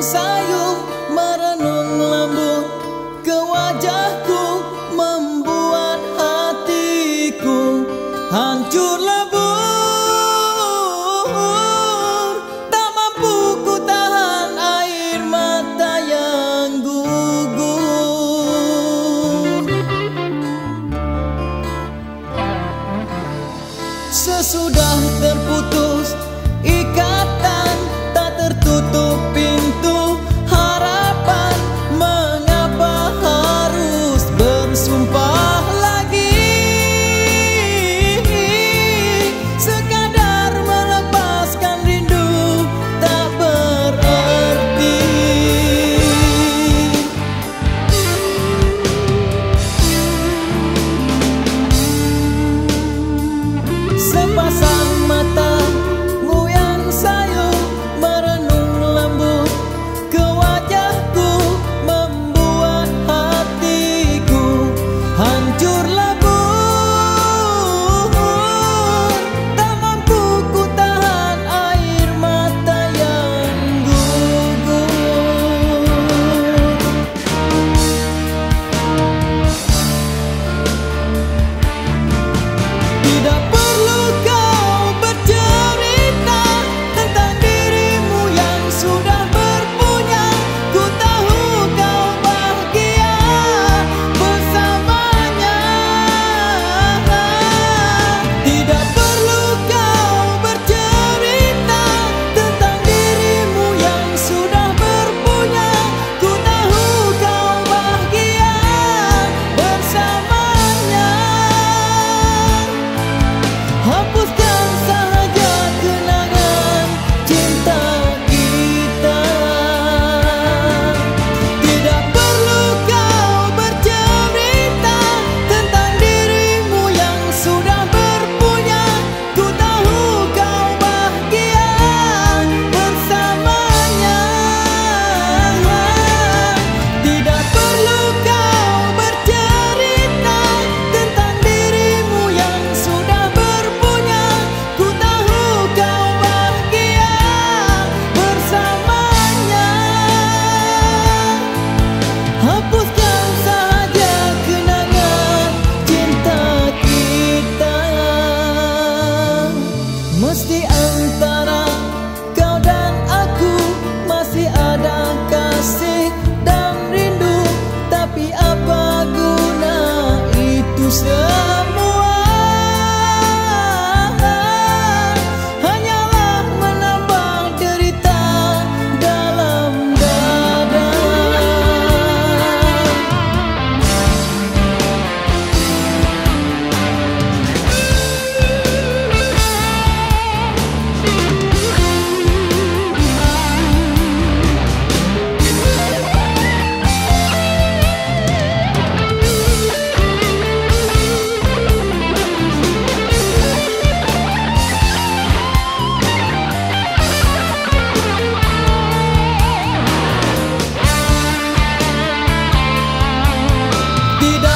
sayu merenung lembut ke wajahku membuat hatiku hancur lebur. Tak mampu ku tahan air mata yang gugur. Sesudah vida.